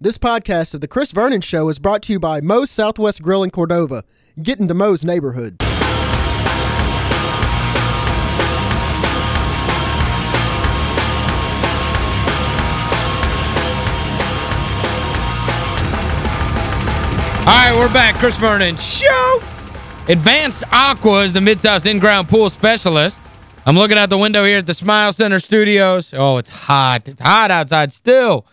This podcast of The Chris Vernon Show is brought to you by Moe's Southwest Grill in Cordova. Get into Moe's neighborhood. All right, we're back. Chris Vernon Show. Advanced Aqua is the Mid-South in-ground pool specialist. I'm looking out the window here at the Smile Center Studios. Oh, it's hot. It's hot outside still.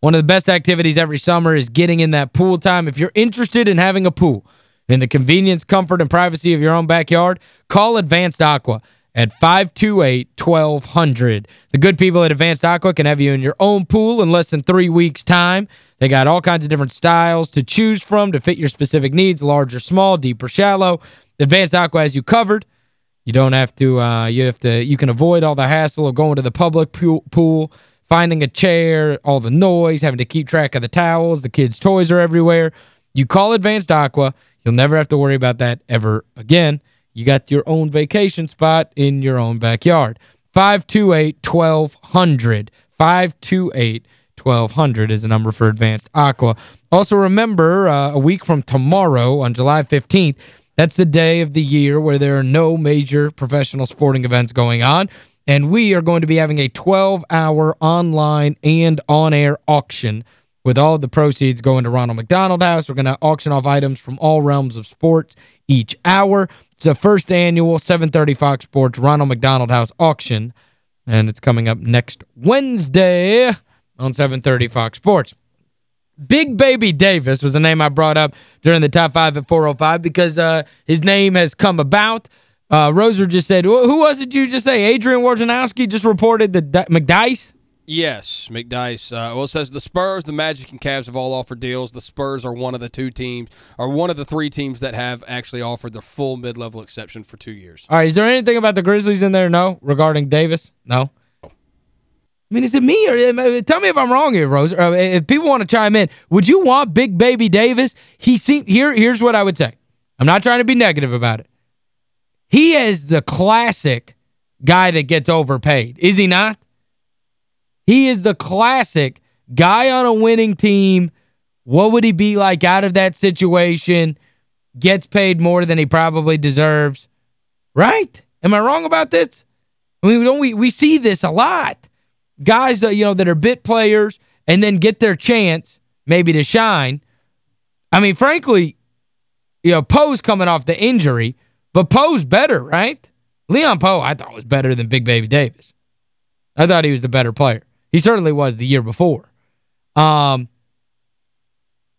One of the best activities every summer is getting in that pool time. If you're interested in having a pool in the convenience, comfort, and privacy of your own backyard, call Advanced Aqua at 528-1200. The good people at Advanced Aqua can have you in your own pool in less than three weeks' time. They got all kinds of different styles to choose from to fit your specific needs, large or small, deep or shallow. Advanced Aqua has you covered. You don't have to, uh, you have to, you can avoid all the hassle of going to the public pool, finding a chair, all the noise, having to keep track of the towels, the kids' toys are everywhere. You call Advanced Aqua, you'll never have to worry about that ever again. You got your own vacation spot in your own backyard. 528-1200. 528 1200 is the number for Advanced Aqua. Also remember, uh, a week from tomorrow on July 15th, that's the day of the year where there are no major professional sporting events going on. And we are going to be having a 12-hour online and on-air auction with all the proceeds going to Ronald McDonald House. We're going to auction off items from all realms of sports each hour. It's the first annual 730 Fox Sports Ronald McDonald House auction, and it's coming up next Wednesday on 730 Fox Sports. Big Baby Davis was the name I brought up during the top five at 405 because uh, his name has come about. Uh, Roser just said, who was it you just say? Adrian Wojnarowski just reported that McDice? Yes, McDice. Uh, well, it says the Spurs, the Magic, and Cavs have all offered deals. The Spurs are one of the two teams, or one of the three teams that have actually offered their full mid-level exception for two years. All right, is there anything about the Grizzlies in there, no, regarding Davis? No? I mean, is it me or tell me if I'm wrong here, Rose. Uh, if people want to chime in, would you want Big Baby Davis? He seem here here's what I would say. I'm not trying to be negative about it. He is the classic guy that gets overpaid. Is he not? He is the classic guy on a winning team. What would he be like out of that situation? Gets paid more than he probably deserves. Right? Am I wrong about this? I mean, don't we we see this a lot guys that, you know, that are bit players and then get their chance maybe to shine. I mean, frankly, you know, Powe's coming off the injury, but Powe's better, right? Leon Powe, I thought, was better than Big Baby Davis. I thought he was the better player. He certainly was the year before. Um,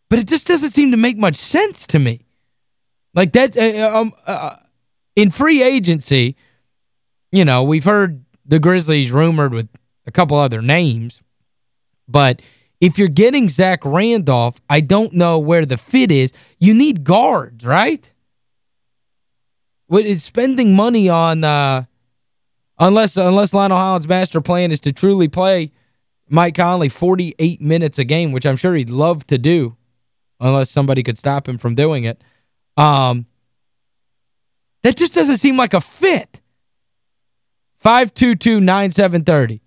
but it just doesn't seem to make much sense to me. Like that, uh, um, uh, in free agency, you know, we've heard the Grizzlies rumored with a couple other names. But if you're getting Zach Randolph, I don't know where the fit is. You need guards, right? Is spending money on uh unless unless Lionel Hollins' master plan is to truly play Mike Conley 48 minutes a game, which I'm sure he'd love to do unless somebody could stop him from doing it. Um that just doesn't seem like a fit. 522-9730.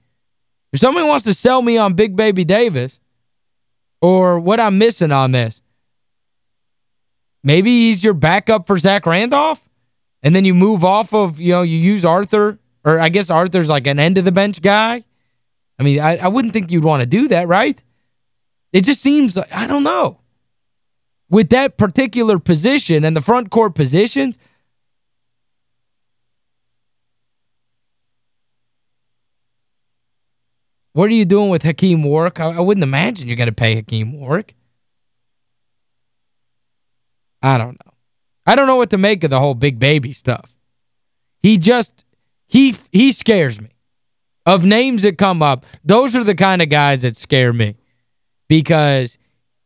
If somebody wants to sell me on Big Baby Davis or what I'm missing on this, maybe he's your backup for Zach Randolph and then you move off of, you know, you use Arthur or I guess Arthur's like an end-of-the-bench guy. I mean, I, I wouldn't think you'd want to do that, right? It just seems, like, I don't know. With that particular position and the front court positions – What are you doing with Hakim Warrick? I, I wouldn't imagine you're going to pay Hakim Warrick. I don't know. I don't know what to make of the whole big baby stuff. He just, he he scares me. Of names that come up, those are the kind of guys that scare me. Because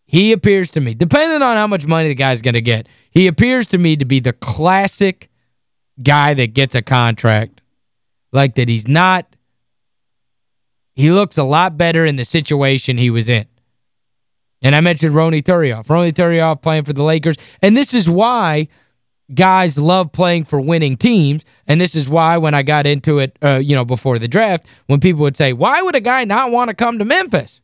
he appears to me, depending on how much money the guy's going to get, he appears to me to be the classic guy that gets a contract. Like that he's not he looks a lot better in the situation he was in. And I mentioned Ronny Turiaf. Ronny Turiaf playing for the Lakers. And this is why guys love playing for winning teams. And this is why when I got into it, uh, you know, before the draft, when people would say, why would a guy not want to come to Memphis?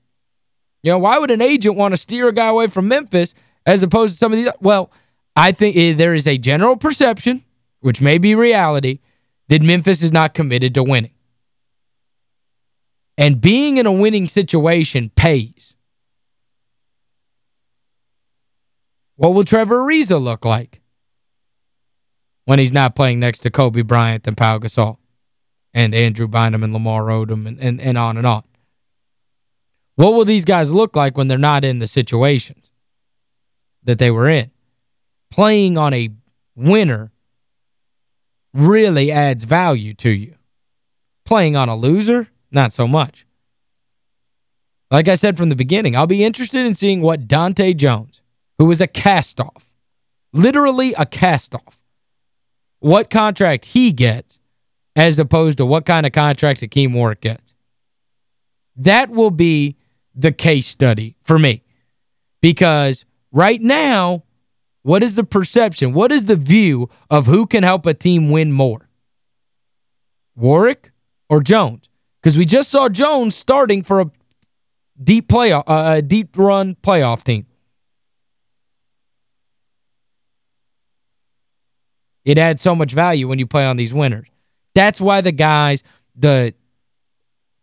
You know, why would an agent want to steer a guy away from Memphis as opposed to some of these? Well, I think eh, there is a general perception, which may be reality, that Memphis is not committed to winning. And being in a winning situation pays. What will Trevor Ariza look like when he's not playing next to Kobe Bryant and Pau Gasol and Andrew Bynum and Lamar Odom and, and, and on and on? What will these guys look like when they're not in the situations that they were in? Playing on a winner really adds value to you. Playing on a loser, not so much. Like I said from the beginning, I'll be interested in seeing what Dahntay Jones, who is a cast-off, literally a cast-off, what contract he gets as opposed to what kind of contract Hakim Warrick gets. That will be the case study for me. Because right now, what is the perception? What is the view of who can help a team win more? Warrick or Jones? Because we just saw Jones starting for a deep playoff uh, a deep run playoff team. It adds so much value when you play on these winners. That's why the guys, the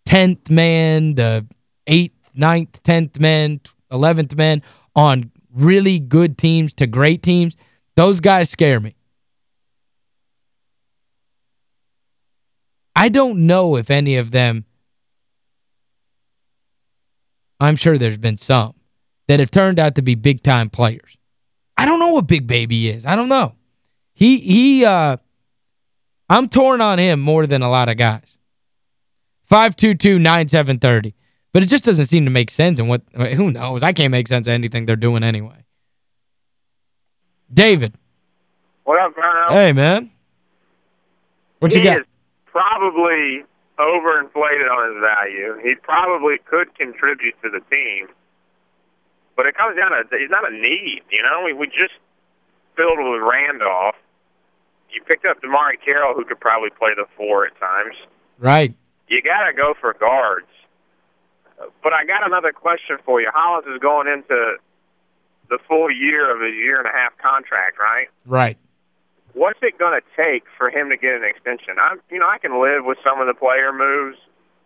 10th man, the 8th, 9th, 10th man, 11th man on really good teams to great teams, those guys scare me. I don't know if any of them, I'm sure there's been some, that have turned out to be big-time players. I don't know what Big Baby is. I don't know. He, he uh, I'm torn on him more than a lot of guys. 522-9730. But it just doesn't seem to make sense. And what who knows? I can't make sense of anything they're doing anyway. David. What up, Verno? Hey, man. What he you got? is probably overinflated on his value. He probably could contribute to the team. But it comes down to he's not a need, you know? We, we just filled with Randolph. You picked up DeMarre Carroll, who could probably play the four at times. Right. You got to go for guards. But I got another question for you. Hollins is going into the full year of his year and a half contract, right? Right. What's it going to take for him to get an extension? I'm, you know, I can live with some of the player moves,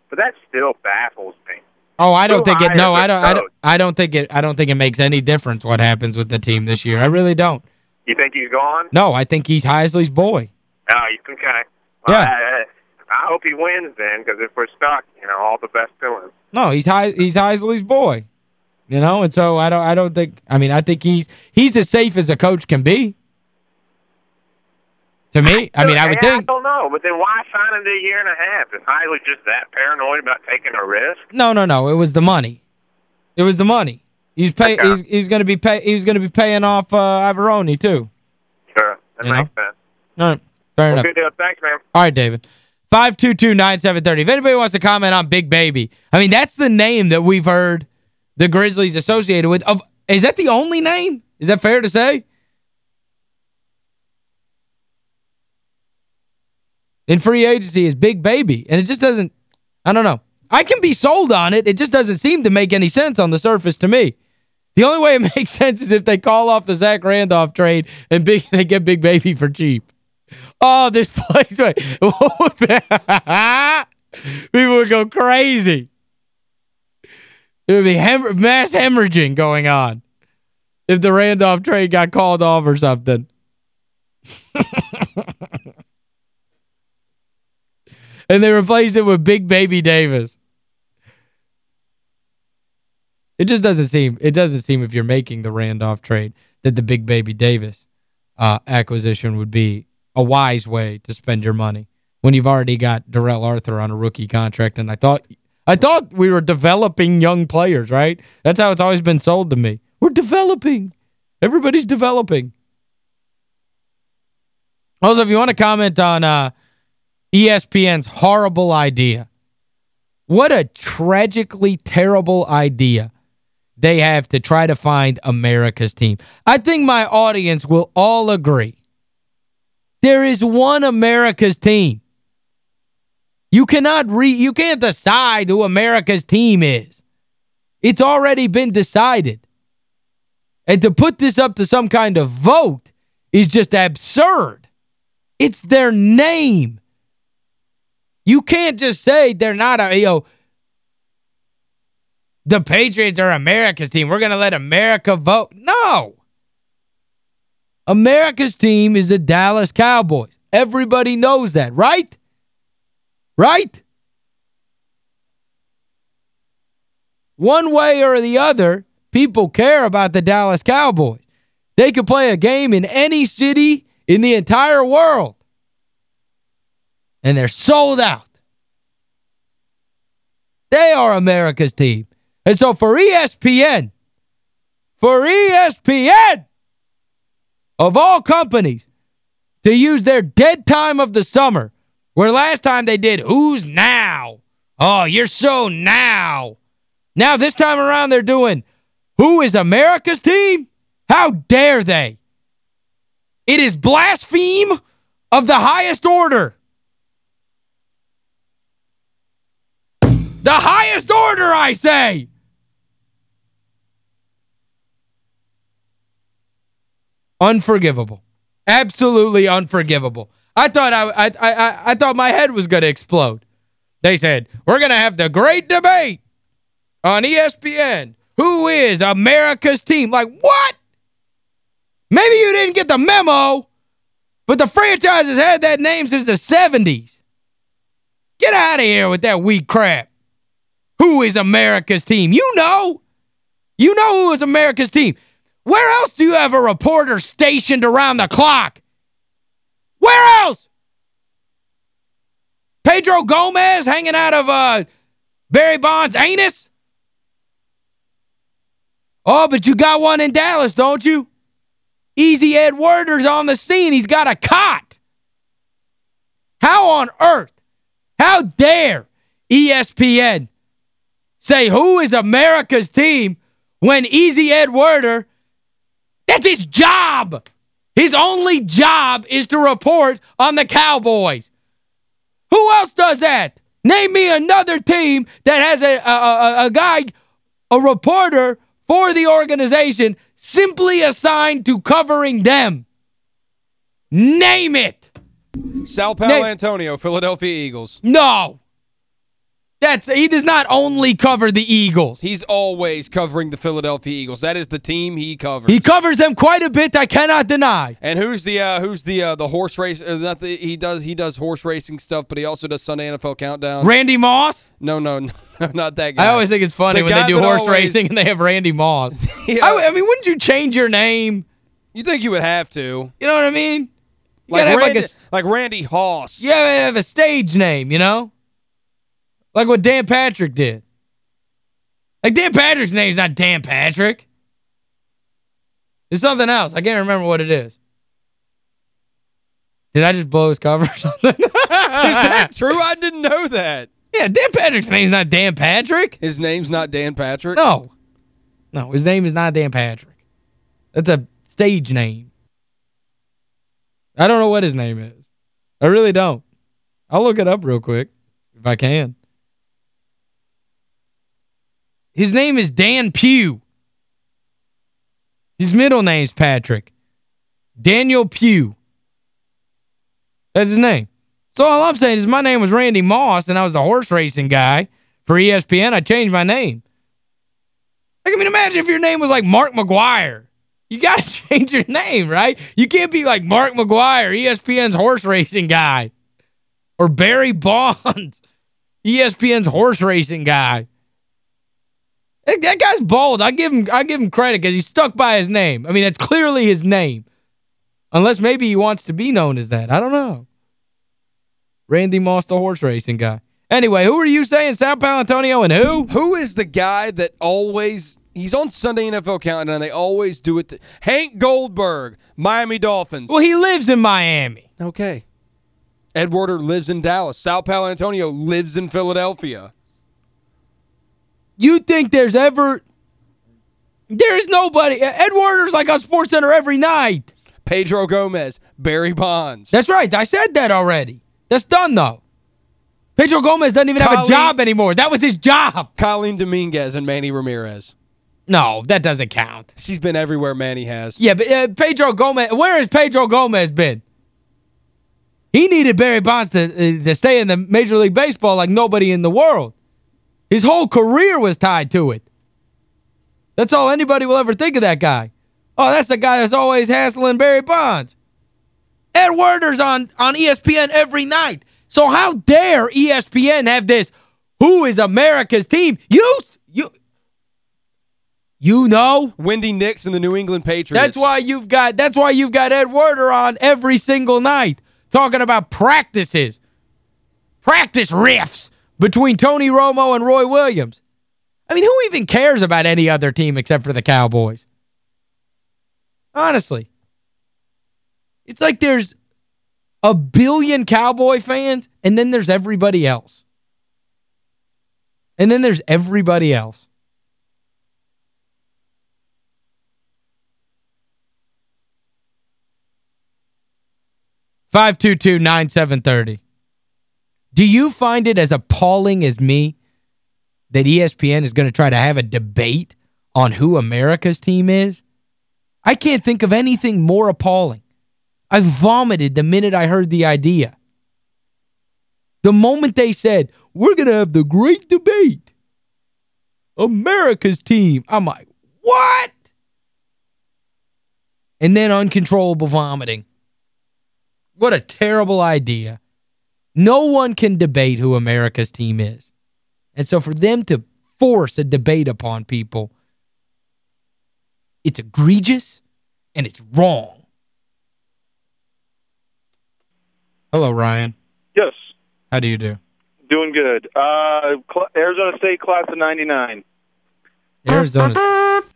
but that still baffles me. Oh, I don't Who think it no, I don't I don't? I don't think it I don't think it makes any difference what happens with the team this year. I really don't. You think he's gone? No, I think he's Heisley's boy. Oh, you okay. Yeah. I, I, I hope he wins then, because if we're stuck, you know, all the best to him. No, he's he's Heisley's boy. You know, and so I don't I don't think I mean, I think he's he's as safe as a coach can be. To me, I mean, I would think I don't know, but then why sign him to a year and a half? Is Heisley just that paranoid about taking a risk? No, no, no. It was the money. It was the money. He's pay he's he's going to be pay he's going to be paying off uh Iavaroni too. Sure, that You makes sense. All right. Fair Well, enough. good deal. Thanks, man. All right, David. 522-9730. If anybody wants to comment on Big Baby, I mean, that's the name that we've heard the Grizzlies associated with. Of Is that the only name? Is that fair to say? In free agency is Big Baby. And it just doesn't, I don't know. I can be sold on it. It just doesn't seem to make any sense on the surface to me. The only way it makes sense is if they call off the Zach Randolph trade and big they get Big Baby for cheap. Oh, this place. People would go crazy. There would be hem mass hemorrhaging going on if the Randolph trade got called off or something. and they replaced it with Big Baby Davis. It just doesn't seem it doesn't seem if you're making the Randolph trade that the Big Baby Davis uh, acquisition would be a wise way to spend your money when you've already got Darrell Arthur on a rookie contract and I thought I thought we were developing young players, right? That's how it's always been sold to me. We're developing. Everybody's developing. Also, if you want to comment on uh, ESPN's horrible idea, what a tragically terrible idea they have to try to find America's team. I think my audience will all agree. There is one America's team. You cannot re you can't decide who America's team is. It's already been decided. And to put this up to some kind of vote is just absurd. It's their name. You can't just say they're not a, you know, the Patriots are America's team. We're going to let America vote. No. America's team is the Dallas Cowboys. Everybody knows that, right? Right? One way or the other, people care about the Dallas Cowboys. They could play a game in any city in the entire world. And they're sold out. They are America's team. And so for ESPN, for ESPN, of all companies, to use their dead time of the summer, where last time they did, who's now? Oh, you're so now. Now this time around they're doing, who is America's team? How dare they? It is blaspheme of the highest order. The highest order, I say! Unforgivable. Absolutely unforgivable. I thought I, I, I, I thought my head was going to explode. They said, we're going to have the great debate on ESPN. Who is America's team? Like, what? Maybe you didn't get the memo, but the franchise has had that name since the 70s. Get out of here with that weak crap. Who is America's team? You know. You know who is America's team. Where else do you have a reporter stationed around the clock? Where else? Pedro Gomez hanging out of uh, Barry Bonds' anus? Oh, but you got one in Dallas, don't you? Easy Ed Werder's on the scene. He's got a cot. How on earth, how dare ESPN say who is America's team when Easy Ed Werder, that's his job. His only job is to report on the Cowboys. Who else does that? Name me another team that has a, a, a, a guy, a reporter for the organization simply assigned to covering them. Name it. Sal Paolantonio, Philadelphia Eagles. No. That's he does not only cover the Eagles. He's always covering the Philadelphia Eagles. That is the team he covers. He covers them quite a bit, I cannot deny. And who's the uh, who's the uh, the horse race uh, not the, he does he does horse racing stuff, but he also does Sunday NFL Countdown. Randy Moss? No, no, no not that guy. I always think it's funny the when they do horse always, racing and they have Randy Moss. yeah. I, I mean, wouldn't you change your name? You think you would have to. You know what I mean? You like like, Randy, a, like Randy Hoss. You have a stage name, you know? Like what Dan Patrick did. Like Dan Patrick's name's not Dan Patrick. It's something else. I can't remember what it is. Did I just blow his cover or something? is that true? I didn't know that. Yeah, Dan Patrick's name's not Dan Patrick. His name's not Dan Patrick? No. No, his name is not Dan Patrick. That's a stage name. I don't know what his name is. I really don't. I'll look it up real quick if I can. His name is Dan Pugh. His middle name's Patrick. Daniel Pugh. That's his name. So all I'm saying is my name was Randy Moss and I was a horse racing guy for ESPN. I changed my name. I mean, imagine if your name was like Mark McGwire. You got to change your name, right? You can't be like Mark McGwire, ESPN's horse racing guy. Or Barry Bonds, ESPN's horse racing guy. That, guy's bold. I give him I give him credit because he stuck by his name. I mean, that's clearly his name. Unless maybe he wants to be known as that. I don't know. Randy Moss, the horse racing guy. Anyway, who are you saying? Sal Paolantonio and who? Who is the guy that always... He's on Sunday NFL Countdown, and they always do it. To, Hank Goldberg, Miami Dolphins. Well, he lives in Miami. Okay. Ed Werder lives in Dallas. Sal Paolantonio lives in Philadelphia. You think there's ever... There is nobody. Ed Werder's like on Sports Center every night. Pedro Gomez, Barry Bonds. That's right. I said that already. That's done, though. Pedro Gomez doesn't even have a job anymore. That was his job. Colleen Dominguez and Manny Ramirez. No, that doesn't count. She's been everywhere Manny has. Yeah, but uh, Pedro Gomez, where has Pedro Gomez been? He needed Barry Bonds to, uh, to stay in the Major League Baseball like nobody in the world. His whole career was tied to it. That's all anybody will ever think of that guy. Oh, that's the guy that's always hassling Barry Bonds. Ed Werder's on, on ESPN every night. So how dare ESPN have this, who is America's team? You, you, you know Wendy Nix and the New England Patriots. that's why you've got that's why you've got Ed Werder on every single night talking about practices. Practice riffs between Tony Romo and Roy Williams. I mean, who even cares about any other team except for the Cowboys? Honestly. It's like there's a billion Cowboy fans and then there's everybody else. And then there's everybody else. Five two two nine seven thirty. Do you find it as appalling as me that ESPN is going to try to have a debate on who America's team is? I can't think of anything more appalling. I vomited the minute I heard the idea. The moment they said, we're going to have the great debate. America's team. I'm like, what? And then uncontrollable vomiting. What a terrible idea. No one can debate who America's team is. And so for them to force a debate upon people, it's egregious and it's wrong. Hello, Ryan. Yes, How do you do? doing good. Uh, Arizona State class of 99. Arizona.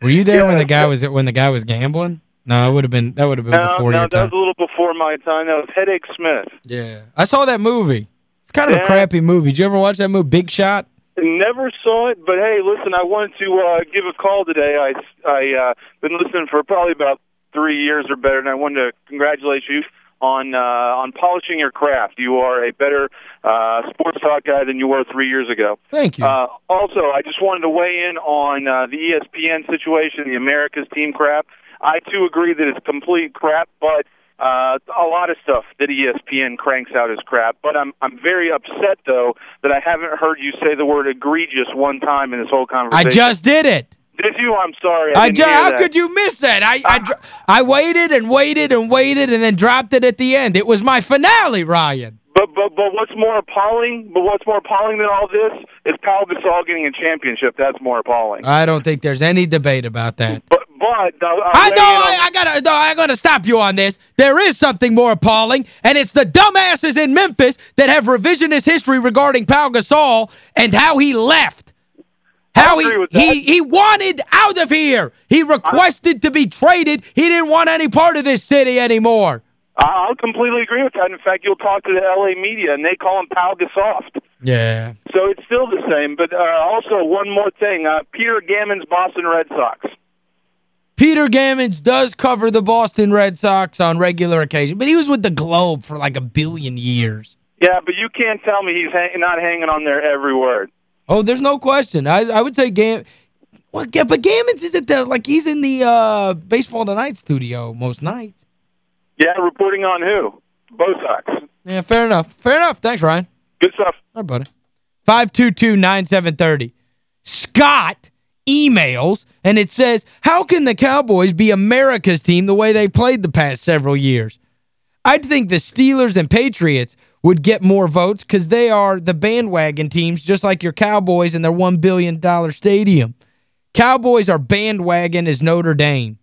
Were you there when the guy was when the guy was gambling? No, it would have been that would have been No, before no, your that was a little before my time. That was Hedake Smith. Yeah. I saw that movie. It's kind of a crappy movie. Did you ever watch that movie Big Shot? Never saw it, but hey, listen, I wanted to uh, give a call today. I I uh, been listening for probably about three years or better, and I wanted to congratulate you on uh, on polishing your craft. You are a better uh, sports talk guy than you were three years ago. Thank you. Uh, also, I just wanted to weigh in on uh, the ESPN situation, the America's team crap. I too agree that it's complete crap, but uh, a lot of stuff that ESPN cranks out is crap. But I'm I'm very upset though that I haven't heard you say the word egregious one time in this whole conversation. I just did it. did you? I'm sorry. I, I didn't ju- hear how could you miss that? I I, I waited and waited and waited and then dropped it at the end. It was my finale, Ryan. But but but what's more appalling? But what's more appalling than all this is Pau Gasol getting a championship. That's more appalling. I don't think there's any debate about that. but but uh, I'll I know I, I gotta no, I gotta stop you on this. There is something more appalling, and it's the dumbasses in Memphis that have revisionist history regarding Pau Gasol and how he left. How he he he wanted out of here. He requested to be traded. He didn't want any part of this city anymore. I- I'll completely agree with that. In fact, you'll talk to the LA media, and they call him Pau Gasoft. Yeah. So it's still the same. But uh, also, one more thing: uh, Peter Gammons Boston Red Sox. Peter Gammons does cover the Boston Red Sox on regular occasion, but he was with the Globe for like a billion years. Yeah, but you can't tell me he's hang- not hanging on there every word. Oh, there's no question. I I would say Gam well, yeah, but Gammons is at the like he's in the uh Baseball Tonight studio most nights. Yeah, reporting on who? Both Sox. Yeah, fair enough. Fair enough. Thanks, Ryan. Good stuff. All right, buddy. 522-9730. Scott emails, and it says, how can the Cowboys be America's team the way they played the past several years? I'd think the Steelers and Patriots would get more votes because they are the bandwagon teams just like your Cowboys and their $1 billion stadium. Cowboys are bandwagon as Notre Dame.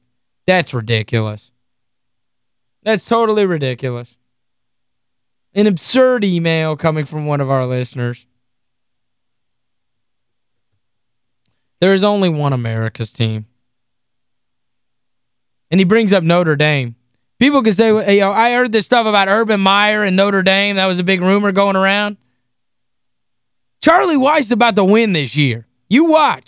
That's ridiculous. That's totally ridiculous. An absurd email coming from one of our listeners. There is only one America's team. And he brings up Notre Dame. People can say, hey, yo, I heard this stuff about Urban Meyer and Notre Dame. That was a big rumor going around. Charlie Weis is about to win this year. You watch.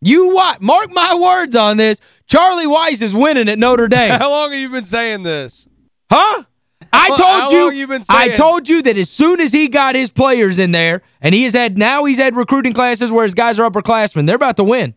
You watch. Mark my words on this. Charlie Weis is winning at Notre Dame. How long have you been saying this? Huh? I told how you you I told you that as soon as he got his players in there and he has had now he's had recruiting classes where his guys are upperclassmen, they're about to win.